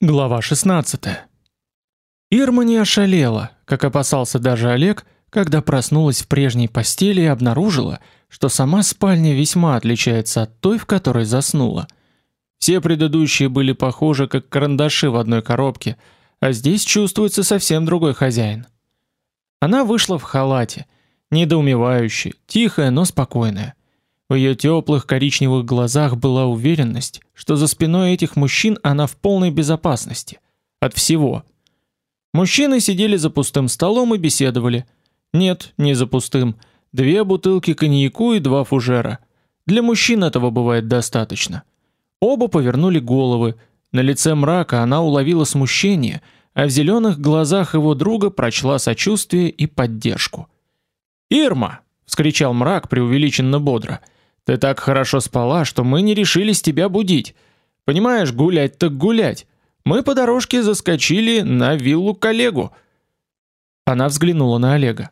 Глава 16. Ирма не ошалела, как опасался даже Олег, когда проснулась в прежней постели и обнаружила, что сама спальня весьма отличается от той, в которой заснула. Все предыдущие были похожи как карандаши в одной коробке, а здесь чувствуется совсем другой хозяин. Она вышла в халате, недоумевающая, тихая, но спокойная. В ее теплых коричневых глазах была уверенность, что за спиной этих мужчин она в полной безопасности от всего. Мужчины сидели за пустым столом и беседовали. Нет, не за пустым. Две бутылки коньяку и два фужера. Для мужчин этого бывает достаточно. Оба повернули головы. На лице мрака она уловила смущение, а в зеленых глазах его друга прочла сочувствие и поддержку. "Ирма!" вскричал мрак преувеличенно бодро. Ты так хорошо спала, что мы не решились тебя будить. Понимаешь, гулять так гулять. Мы по дорожке заскочили на виллу коллегу. Она взглянула на Олега.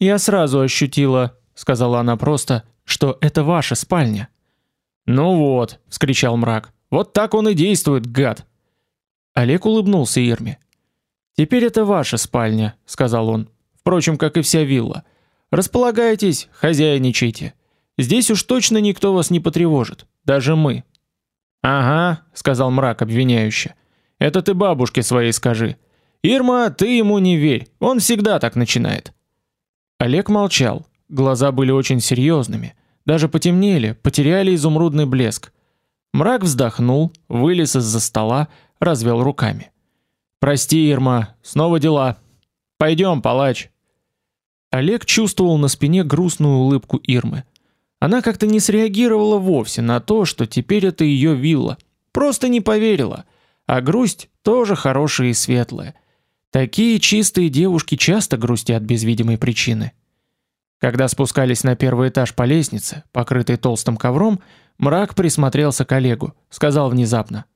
Я сразу ощутила, сказала она просто, что это ваша спальня. Ну вот, вскричал мрак. Вот так он и действует, гад. Олег улыбнулся Ирме. Теперь это ваша спальня, сказал он. Впрочем, как и вся вилла. Располагайтесь, хозяйничайте. Здесь уж точно никто вас не потревожит, даже мы. Ага, сказал мрак обвиняюще. Это ты бабушке своей скажи. Ирма, ты ему не верь. Он всегда так начинает. Олег молчал. Глаза были очень серьезными, даже потемнели, потеряли изумрудный блеск. Мрак вздохнул, вылез из-за стола, развел руками. Прости, Ирма, снова дела. Пойдем, палач. Олег чувствовал на спине грустную улыбку Ирмы. Она как-то не среагировала вовсе на то, что теперь это ее вилла. Просто не поверила. А грусть тоже хорошая и светлая. Такие чистые девушки часто грустят без видимой причины. Когда спускались на первый этаж по лестнице, покрытой толстым ковром, мрак присмотрелся к Олегу, сказал внезапно: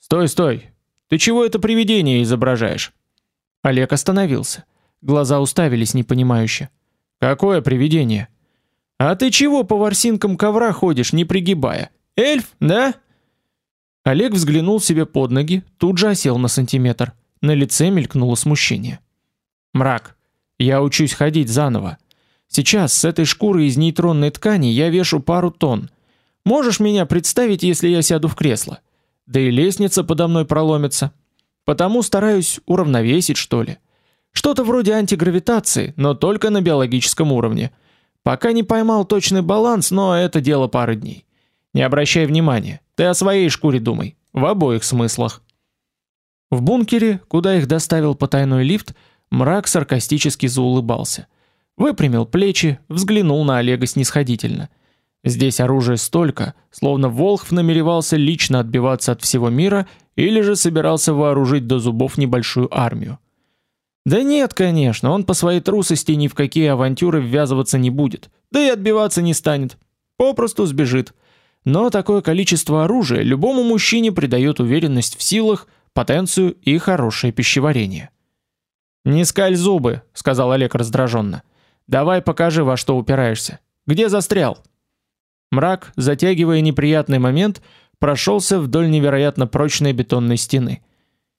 "Стой, стой. Ты чего это привидение изображаешь?" Олег остановился. Глаза уставились непонимающе. "Какое привидение?" А ты чего по ворсинкам ковра ходишь, не пригибая? Эльф, да? Олег взглянул себе под ноги, тут же осел на сантиметр. На лице мелькнуло смущение. Мрак. Я учусь ходить заново. Сейчас с этой шкуры из нейтронной ткани я вешу пару тонн. Можешь меня представить, если я сяду в кресло? Да и лестница подо мной проломится. Потому стараюсь уравновесить, что ли. Что-то вроде антигравитации, но только на биологическом уровне. Пока не поймал точный баланс, но это дело пары дней. Не обращай внимания. Ты о своей шкуре думай, в обоих смыслах. В бункере, куда их доставил потайной лифт, мрак саркастически заулыбался. Выпрямил плечи, взглянул на Олега снисходительно. Здесь оружия столько, словно Волхв намеревался лично отбиваться от всего мира или же собирался вооружить до зубов небольшую армию. Да нет, конечно, он по своей трусости ни в какие авантюры ввязываться не будет. Да и отбиваться не станет. Попросту сбежит. Но такое количество оружия любому мужчине придает уверенность в силах, потенцию и хорошее пищеварение. Не скаль зубы, сказал Олег раздраженно. Давай покажи, во что упираешься. Где застрял? Мрак, затягивая неприятный момент, прошелся вдоль невероятно прочной бетонной стены.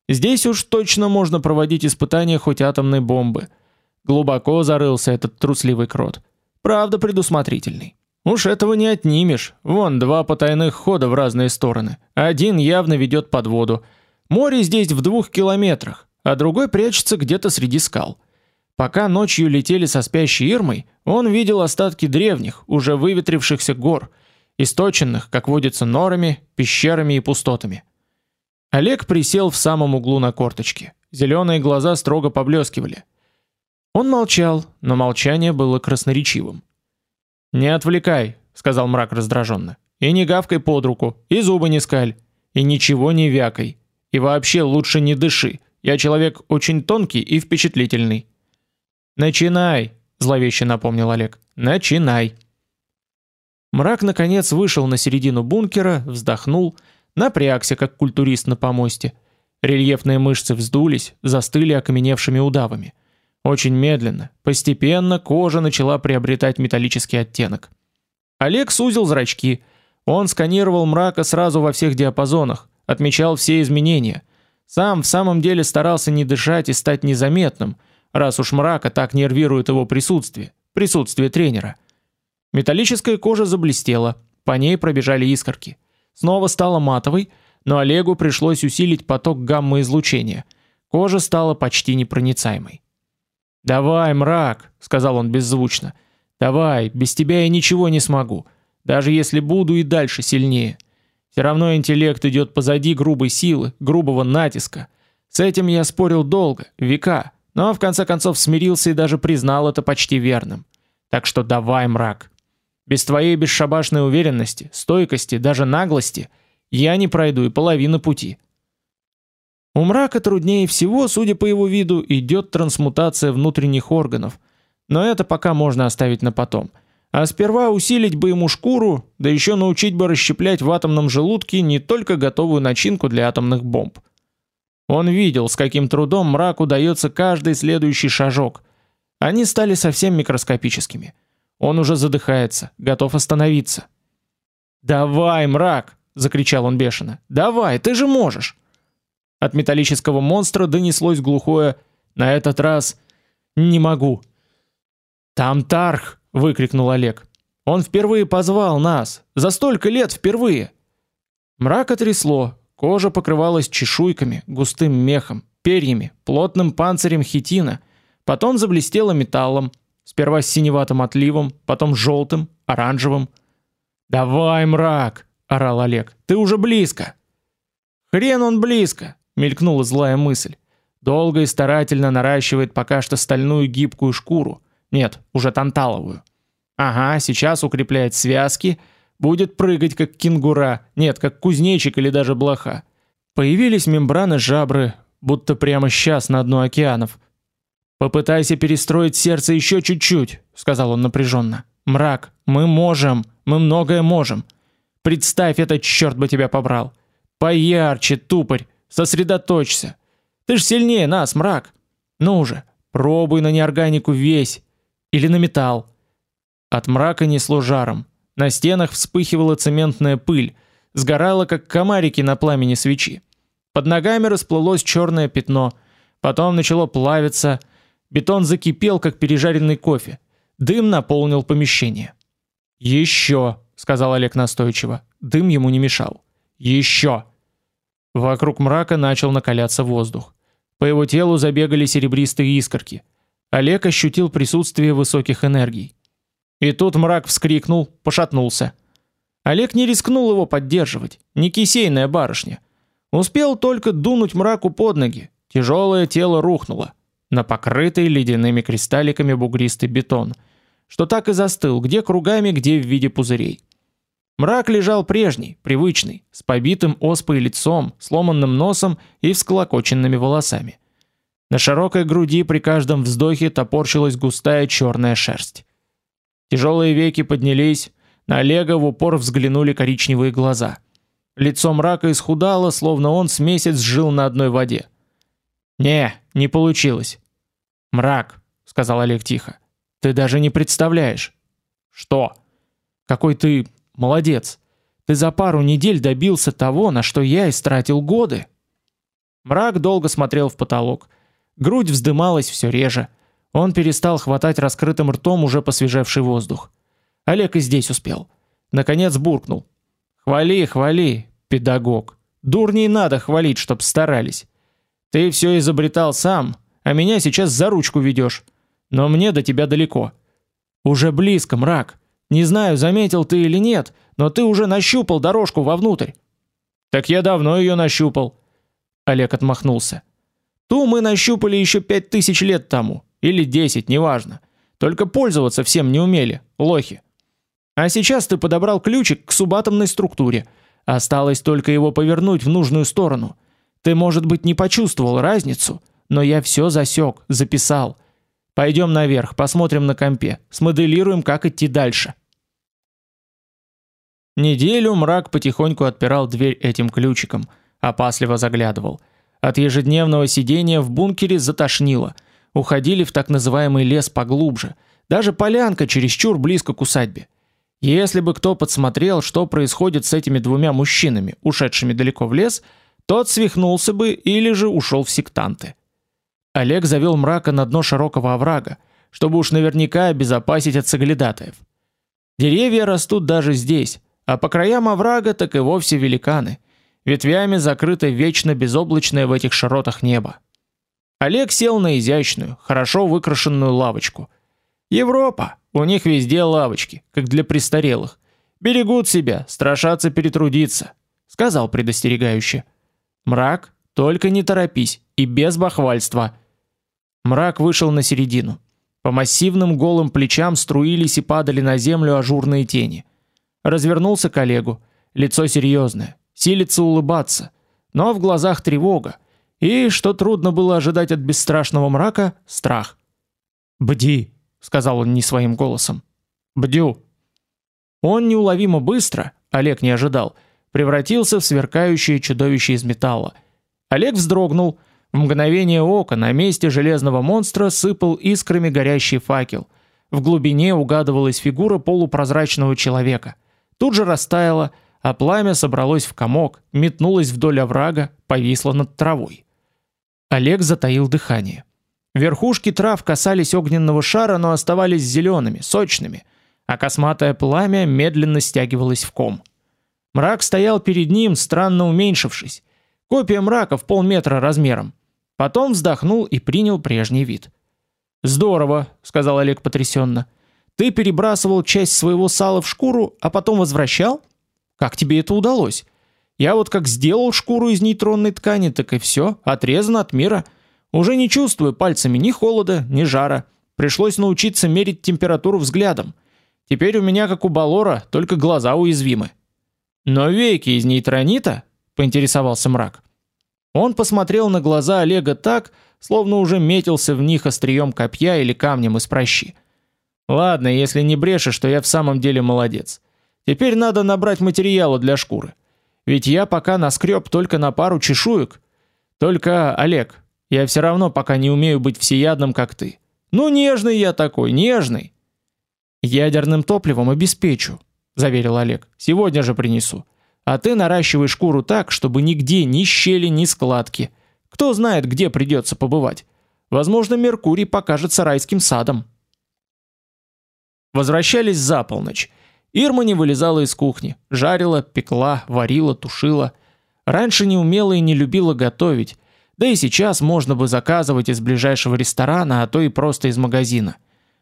Здесь уж точно можно проводить испытания хоть атомной бомбы. Глубоко зарылся этот трусливый крот. Правда, предусмотрительный. Уж этого не отнимешь. Вон два потайных хода в разные стороны. Один явно ведет под воду. Море здесь в двух километрах, а другой прячется где-то среди скал. Пока ночью летели со спящей Ирмой, он видел остатки древних, уже выветрившихся гор, источенных, как водится, норами, пещерами и пустотами. Олег присел в самом углу на корточки. Зеленые глаза строго поблескивали. Он молчал, но молчание было красноречивым. "Не отвлекай", сказал мрак раздраженно. "И не гавкай под руку, и зубы не скаль, и ничего не вякай. И вообще лучше не дыши. Я человек очень тонкий и впечатлительный". "Начинай", зловеще напомнил Олег. "Начинай". Мрак наконец вышел на середину бункера, вздохнул Напрягся, как культурист на помосте. Рельефные мышцы вздулись, застыли окаменевшими удавами. Очень медленно, постепенно кожа начала приобретать металлический оттенок. Олег сузил зрачки. Он сканировал мрака сразу во всех диапазонах, отмечал все изменения. Сам в самом деле старался не дышать и стать незаметным, раз уж мрака так нервирует его присутствие, присутствие тренера. Металлическая кожа заблестела, по ней пробежали искорки. Снова стала матовой, но Олегу пришлось усилить поток гамма-излучения. Кожа стала почти непроницаемой. "Давай, мрак", сказал он беззвучно. "Давай, без тебя я ничего не смогу, даже если буду и дальше сильнее. Все равно интеллект идет позади грубой силы, грубого натиска. С этим я спорил долго, века, но в конце концов смирился и даже признал это почти верным. Так что давай, мрак. Без твоей бесшабашной уверенности, стойкости, даже наглости я не пройду и половину пути. У мрака труднее всего, судя по его виду, идет трансмутация внутренних органов. Но это пока можно оставить на потом. А сперва усилить бы ему шкуру, да еще научить бы расщеплять в атомном желудке не только готовую начинку для атомных бомб. Он видел, с каким трудом мраку удается каждый следующий шажок. Они стали совсем микроскопическими. Он уже задыхается, готов остановиться. "Давай, мрак!" закричал он бешено. "Давай, ты же можешь!" От металлического монстра донеслось глухое: "На этот раз не могу". "Там Тарх!" выкрикнул Олег. "Он впервые позвал нас, за столько лет впервые". Мрак трясло, кожа покрывалась чешуйками, густым мехом, перьями, плотным панцирем хитина, потом заблестела металлом, Сперва с синеватым отливом, потом желтым, оранжевым. "Давай, мрак", орал Олег. "Ты уже близко". "Хрен он близко", мелькнула злая мысль. Долго и старательно наращивает пока что стальную гибкую шкуру. Нет, уже танталовую. Ага, сейчас укрепляет связки, будет прыгать как кенгура, нет, как кузнечик или даже блоха. Появились мембраны жабры, будто прямо сейчас на дну океанов. Попытайся перестроить сердце еще чуть-чуть, сказал он напряженно. Мрак, мы можем, мы многое можем. Представь, этот черт бы тебя побрал. Поярче, тупорь, сосредоточься. Ты ж сильнее нас, мрак. Ну уже, пробуй на неорганику весь или на металл. От мрака несло жаром. На стенах вспыхивала цементная пыль, сгорала как комарики на пламени свечи. Под ногами расплылось черное пятно, потом начало плавиться, Бетон закипел, как пережаренный кофе. Дым наполнил помещение. Еще, сказал Олег настойчиво. Дым ему не мешал. Еще. Вокруг мрака начал накаляться воздух. По его телу забегали серебристые искорки. Олег ощутил присутствие высоких энергий. И тут мрак вскрикнул, пошатнулся. Олег не рискнул его поддерживать, не кисейная барышня. Успел только дунуть мраку под ноги. Тяжелое тело рухнуло на покрытый ледяными кристалликами бугристый бетон, что так и застыл, где кругами, где в виде пузырей. Мрак лежал прежний, привычный, с побитым оспой лицом, сломанным носом и всклокоченными волосами. На широкой груди при каждом вздохе топорщилась густая черная шерсть. Тяжелые веки поднялись, на Олега в упор взглянули коричневые глаза. Лицо мрака исхудало, словно он с месяц жил на одной воде. Не, не получилось. Мрак, сказал Олег тихо. Ты даже не представляешь. Что? Какой ты молодец. Ты за пару недель добился того, на что я истратил годы. Мрак долго смотрел в потолок. Грудь вздымалась все реже. Он перестал хватать раскрытым ртом уже посвежевший воздух. Олег и здесь успел. Наконец буркнул: "Хвали, хвали, педагог. Дурней надо хвалить, чтоб старались. Ты все изобретал сам, а меня сейчас за ручку ведешь. Но мне до тебя далеко. Уже близко, мрак. Не знаю, заметил ты или нет, но ты уже нащупал дорожку вовнутрь. Так я давно ее нащупал. Олег отмахнулся. Ту мы нащупали еще пять тысяч лет тому, или десять, неважно. Только пользоваться всем не умели, лохи. А сейчас ты подобрал ключик к субатомной структуре. Осталось только его повернуть в нужную сторону. Ты, может быть, не почувствовал разницу, но я все засек, записал. Пойдем наверх, посмотрим на компе, смоделируем, как идти дальше. Неделю мрак потихоньку отпирал дверь этим ключиком, опасливо заглядывал. От ежедневного сидения в бункере затошнило. Уходили в так называемый лес поглубже. Даже полянка чересчур близко к усадьбе. Если бы кто подсмотрел, что происходит с этими двумя мужчинами, ушедшими далеко в лес, тот свихнулся бы или же ушел в сектанты. Олег завел мрака на дно широкого оврага, чтобы уж наверняка обезопасить от соглядатаев. Деревья растут даже здесь, а по краям оврага так и вовсе великаны. Ветвями закрыто вечно безоблачное в этих широтах небо. Олег сел на изящную, хорошо выкрашенную лавочку. Европа, у них везде лавочки, как для престарелых. Берегут себя, страшатся перетрудиться, сказал предостерегающе. Мрак, только не торопись и без бахвальства. Мрак вышел на середину. По массивным голым плечам струились и падали на землю ажурные тени. Развернулся к Олегу. Лицо серьезное, силится улыбаться, но в глазах тревога. И, что трудно было ожидать от бесстрашного мрака, страх. "Бди", сказал он не своим голосом. "Бдю". Он неуловимо быстро, Олег не ожидал, превратился в сверкающее чудовище из металла. Олег вздрогнул, в мгновение ока на месте железного монстра сыпал искрами горящий факел. В глубине угадывалась фигура полупрозрачного человека. Тут же растаяла, а пламя собралось в комок, метнулось вдоль оврага, повисло над травой. Олег затаил дыхание. Верхушки трав касались огненного шара, но оставались зелеными, сочными, а косматое пламя медленно стягивалось в ком. Мрак стоял перед ним, странно уменьшившись. Копия мрака в полметра размером. Потом вздохнул и принял прежний вид. "Здорово", сказал Олег потрясенно. "Ты перебрасывал часть своего сала в шкуру, а потом возвращал? Как тебе это удалось? Я вот как сделал шкуру из нейтронной ткани, так и все, отрезан от мира. Уже не чувствую пальцами ни холода, ни жара. Пришлось научиться мерить температуру взглядом. Теперь у меня как у Балора, только глаза уязвимы. Но веки из нейтронита? поинтересовался мрак. Он посмотрел на глаза Олега так, словно уже метился в них острием копья или камнем из прощи. Ладно, если не брешешь, что я в самом деле молодец. Теперь надо набрать материала для шкуры. Ведь я пока наскреб только на пару чешуек. Только, Олег, я все равно пока не умею быть всеядным, как ты. Ну нежный я такой, нежный. Ядерным топливом обеспечу, заверил Олег. Сегодня же принесу. А ты наращивай шкуру так, чтобы нигде ни щели, ни складки. Кто знает, где придется побывать. Возможно, Меркурий покажется райским садом. Возвращались за полночь. Ирма не вылезала из кухни, жарила, пекла, варила, тушила. Раньше не умела и не любила готовить, да и сейчас можно бы заказывать из ближайшего ресторана, а то и просто из магазина.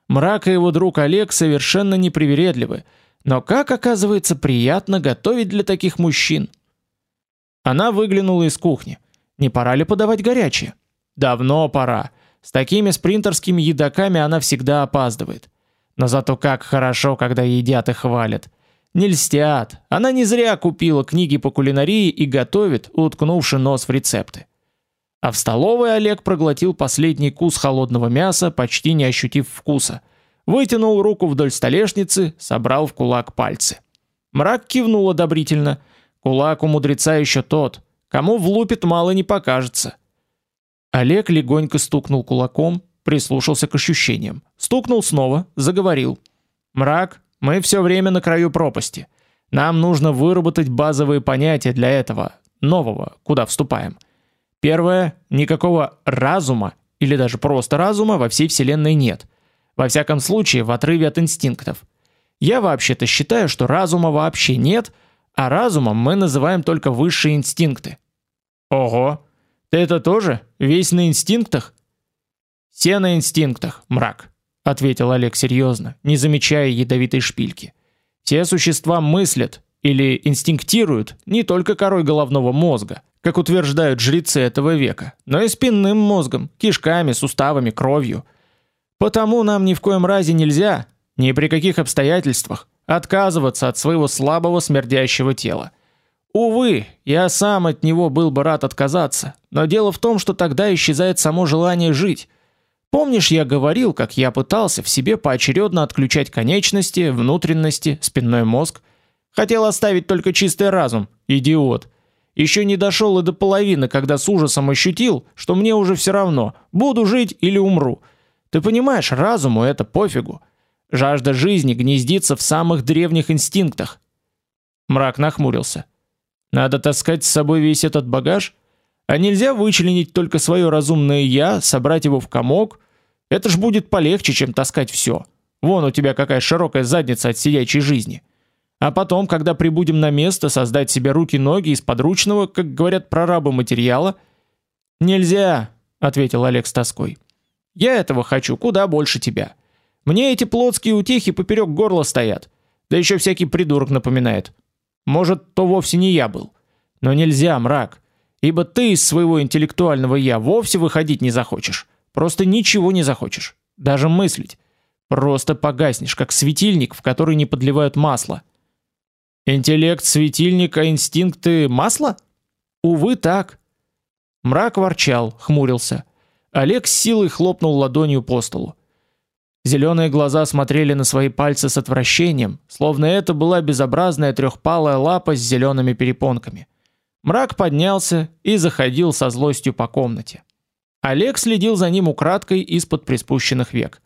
Мрак и его друг Олег совершенно непривередливы, но как оказывается приятно готовить для таких мужчин. Она выглянула из кухни. Не пора ли подавать горячее? Давно пора. С такими спринтерскими едоками она всегда опаздывает. Но зато как хорошо, когда едят и хвалят. Не льстят. Она не зря купила книги по кулинарии и готовит, уткнувши нос в рецепты. А в столовой Олег проглотил последний кус холодного мяса, почти не ощутив вкуса вытянул руку вдоль столешницы, собрал в кулак пальцы. Мрак кивнул одобрительно. Кулак у мудреца еще тот, кому влупит мало не покажется. Олег легонько стукнул кулаком, прислушался к ощущениям. Стукнул снова, заговорил. Мрак, мы все время на краю пропасти. Нам нужно выработать базовые понятия для этого нового, куда вступаем. Первое никакого разума или даже просто разума во всей вселенной нет. Во всяком случае, в отрыве от инстинктов. Я вообще-то считаю, что разума вообще нет, а разумом мы называем только высшие инстинкты. Ого. Ты это тоже весь на инстинктах? Все на инстинктах, мрак, ответил Олег серьезно, не замечая ядовитой шпильки. Все существа мыслят или инстинктируют не только корой головного мозга, как утверждают жрецы этого века, но и спинным мозгом, кишками, суставами, кровью. Потому нам ни в коем разе нельзя, ни при каких обстоятельствах, отказываться от своего слабого смердящего тела. Увы, я сам от него был бы рад отказаться, но дело в том, что тогда исчезает само желание жить. Помнишь, я говорил, как я пытался в себе поочередно отключать конечности, внутренности, спинной мозг? Хотел оставить только чистый разум, идиот. Еще не дошел и до половины, когда с ужасом ощутил, что мне уже все равно, буду жить или умру. Ты понимаешь, разуму это пофигу. Жажда жизни гнездится в самых древних инстинктах. Мрак нахмурился. Надо таскать с собой весь этот багаж? А нельзя вычленить только свое разумное я, собрать его в комок? Это ж будет полегче, чем таскать все. Вон у тебя какая широкая задница от сидячей жизни. А потом, когда прибудем на место, создать себе руки-ноги из подручного, как говорят прорабы материала? Нельзя, ответил Олег с тоской. Я этого хочу куда больше тебя. Мне эти плотские утехи поперек горла стоят. Да еще всякий придурок напоминает. Может, то вовсе не я был. Но нельзя, мрак, ибо ты из своего интеллектуального я вовсе выходить не захочешь. Просто ничего не захочешь, даже мыслить. Просто погаснешь, как светильник, в который не подливают масло. Интеллект светильника, инстинкты масло? Увы, так. Мрак ворчал, хмурился. Олег с силой хлопнул ладонью по столу. Зеленые глаза смотрели на свои пальцы с отвращением, словно это была безобразная трехпалая лапа с зелеными перепонками. Мрак поднялся и заходил со злостью по комнате. Олег следил за ним украдкой из-под приспущенных век.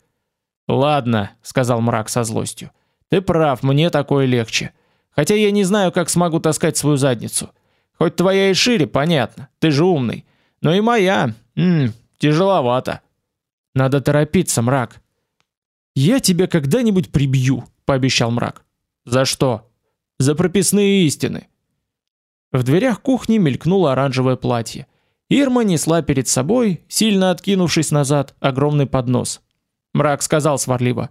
"Ладно", сказал Мрак со злостью. "Ты прав, мне такое легче. Хотя я не знаю, как смогу таскать свою задницу. Хоть твоя и шире, понятно. Ты же умный. Но и моя, м, тяжеловато. Надо торопиться, Мрак. Я тебя когда-нибудь прибью, пообещал мрак. За что? За прописные истины. В дверях кухни мелькнуло оранжевое платье. Ирма несла перед собой, сильно откинувшись назад, огромный поднос. Мрак сказал сварливо: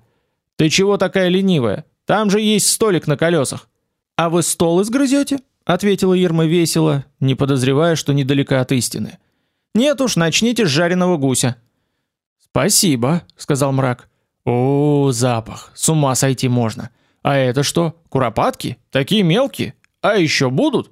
"Ты чего такая ленивая? Там же есть столик на колесах. А вы стол изгрызете? ответила Ирма весело, не подозревая, что недалека от истины. Нет уж, начните с жареного гуся. Спасибо, сказал Мрак. О, запах, с ума сойти можно. А это что? Куропатки? Такие мелкие? А еще будут?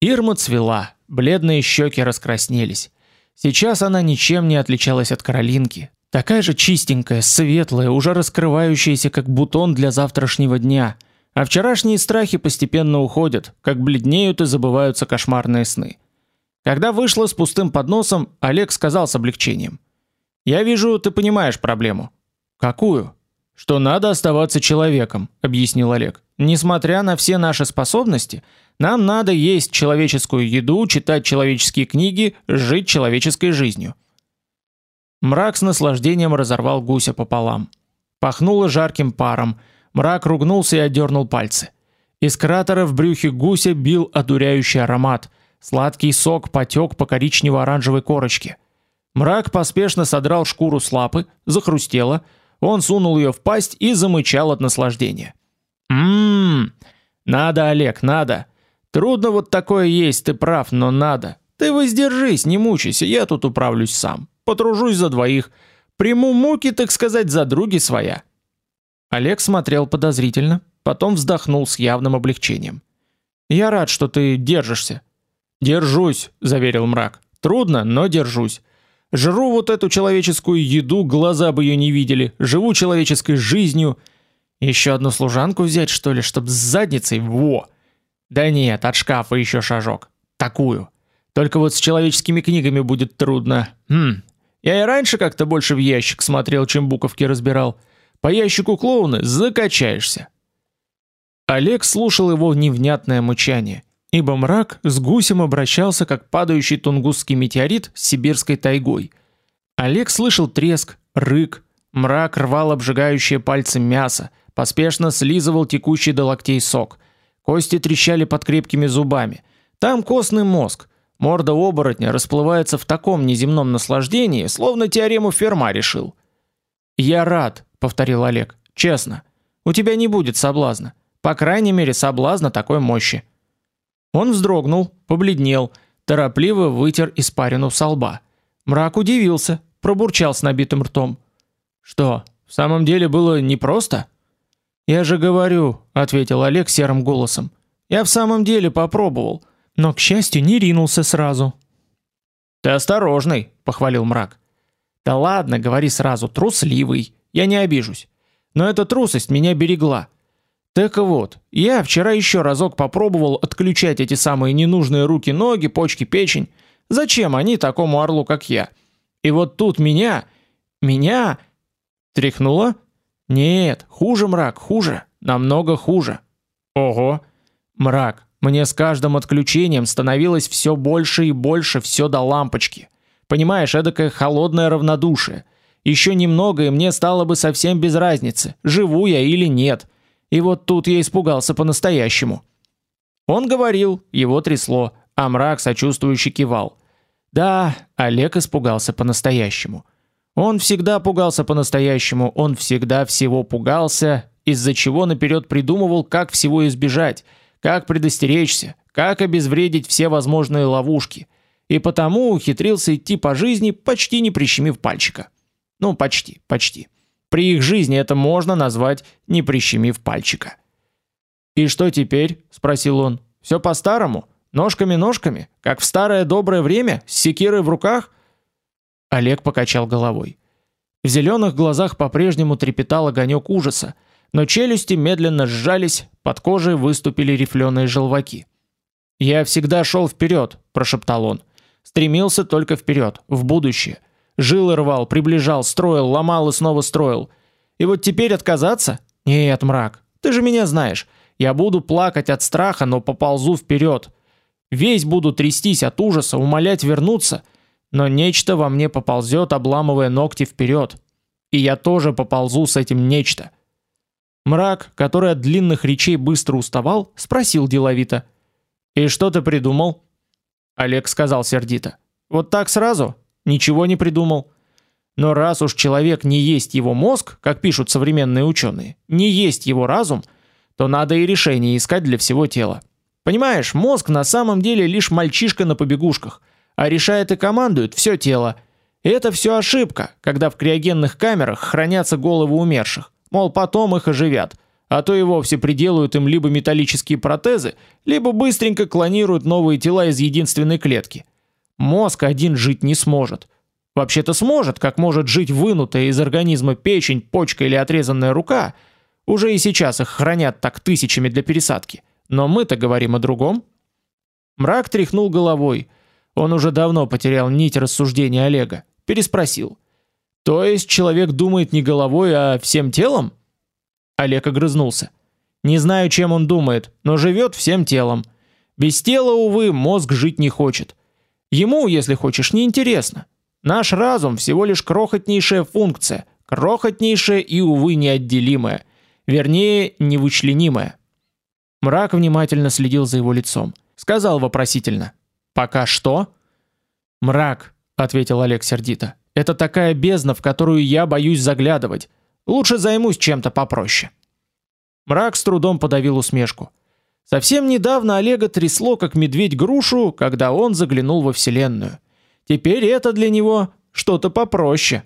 Ирма цвела, бледные щеки раскраснелись. Сейчас она ничем не отличалась от Каролинки. Такая же чистенькая, светлая, уже раскрывающаяся как бутон для завтрашнего дня. А вчерашние страхи постепенно уходят, как бледнеют и забываются кошмарные сны. Когда вышла с пустым подносом, Олег сказал с облегчением: "Я вижу, ты понимаешь проблему. Какую? Что надо оставаться человеком, объяснил Олег. Несмотря на все наши способности, нам надо есть человеческую еду, читать человеческие книги, жить человеческой жизнью. Мрак с наслаждением разорвал гуся пополам. Пахнуло жарким паром. Мрак ругнулся и отдернул пальцы. Из кратера в брюхе гуся бил одуряющий аромат. Сладкий сок потек по коричнево-оранжевой корочке. Мрак поспешно содрал шкуру с лапы, захрустело, он сунул ее в пасть и замычал от наслаждения. Мм. Надо, Олег, надо. Трудно вот такое есть, ты прав, но надо. Ты воздержись, не мучайся, я тут управлюсь сам. Потружусь за двоих. Приму муки, так сказать, за други своя. Олег смотрел подозрительно, потом вздохнул с явным облегчением. Я рад, что ты держишься. Держусь, заверил мрак. Трудно, но держусь. Жру вот эту человеческую еду, глаза бы ее не видели. Живу человеческой жизнью. Еще одну служанку взять, что ли, чтоб с задницей? Во. Да нет, от шкафа еще шажок. Такую. Только вот с человеческими книгами будет трудно. Хм. Я и раньше как-то больше в ящик смотрел, чем буковки разбирал. По ящику клоуны закачаешься. Олег слушал его невнятное мычание ибо мрак с гусем обращался как падающий тунгусский метеорит с сибирской тайгой. Олег слышал треск, рык, мрак рвал обжигающие пальцы мясо, поспешно слизывал текущий до локтей сок. Кости трещали под крепкими зубами. Там костный мозг. Морда оборотня расплывается в таком неземном наслаждении, словно теорему Ферма решил. "Я рад", повторил Олег. "Честно. У тебя не будет соблазна. По крайней мере, соблазна такой мощи". Он вздрогнул, побледнел, торопливо вытер испарину с лба. Мрак удивился, пробурчал с набитым ртом: "Что, в самом деле было непросто?" "Я же говорю", ответил Олег серым голосом. "Я в самом деле попробовал, но к счастью, не ринулся сразу". "Ты осторожный", похвалил Мрак. "Да ладно, говори сразу, трусливый. Я не обижусь. Но эта трусость меня берегла. Так вот, я вчера еще разок попробовал отключать эти самые ненужные руки-ноги, почки, печень. Зачем они такому орлу, как я? И вот тут меня, меня тряхнуло? Нет, хуже мрак, хуже, намного хуже. Ого. Мрак, Мне с каждым отключением становилось все больше и больше все до лампочки. Понимаешь, эдакое холодное равнодушие. Еще немного, и мне стало бы совсем без разницы, живу я или нет. И вот тут я испугался по-настоящему. Он говорил, его трясло, а мрак сочувствующе кивал. Да, Олег испугался по-настоящему. Он всегда пугался по-настоящему, он всегда всего пугался, из-за чего наперед придумывал, как всего избежать, как предостеречься, как обезвредить все возможные ловушки. И потому ухитрился идти по жизни, почти не прищемив пальчика. Ну, почти, почти. При их жизни это можно назвать не прищемив пальчика. «И что теперь?» – спросил он. «Все по-старому? Ножками-ножками? Как в старое доброе время? С секирой в руках?» Олег покачал головой. В зеленых глазах по-прежнему трепетал огонек ужаса, но челюсти медленно сжались, под кожей выступили рифленые желваки. «Я всегда шел вперед», – прошептал он. «Стремился только вперед, в будущее. Жил и рвал, приближал, строил, ломал и снова строил. И вот теперь отказаться? Нет, мрак, ты же меня знаешь. Я буду плакать от страха, но поползу вперед. Весь буду трястись от ужаса, умолять вернуться, но нечто во мне поползет, обламывая ногти вперед. И я тоже поползу с этим нечто. Мрак, который от длинных речей быстро уставал, спросил деловито: "И что ты придумал?" Олег сказал сердито: "Вот так сразу? Ничего не придумал. Но раз уж человек не есть его мозг, как пишут современные ученые, не есть его разум, то надо и решение искать для всего тела. Понимаешь, мозг на самом деле лишь мальчишка на побегушках, а решает и командует все тело. Это все ошибка, когда в криогенных камерах хранятся головы умерших. Мол, потом их оживят, а то и вовсе приделают им либо металлические протезы, либо быстренько клонируют новые тела из единственной клетки. Мозг один жить не сможет. Вообще-то сможет, как может жить вынутая из организма печень, почка или отрезанная рука. Уже и сейчас их хранят так тысячами для пересадки. Но мы-то говорим о другом. Мрак тряхнул головой. Он уже давно потерял нить рассуждения Олега. Переспросил. То есть человек думает не головой, а всем телом? Олег огрызнулся. Не знаю, чем он думает, но живет всем телом. Без тела, увы, мозг жить не хочет. Ему, если хочешь, не интересно. Наш разум всего лишь крохотнейшая функция, крохотнейшая и увы неотделимая, вернее, невычленимая. Мрак внимательно следил за его лицом, сказал вопросительно: "Пока что?" "Мрак", ответил Олег сердито. "Это такая бездна, в которую я боюсь заглядывать. Лучше займусь чем-то попроще". Мрак с трудом подавил усмешку. Совсем недавно Олега трясло как медведь грушу, когда он заглянул во вселенную. Теперь это для него что-то попроще.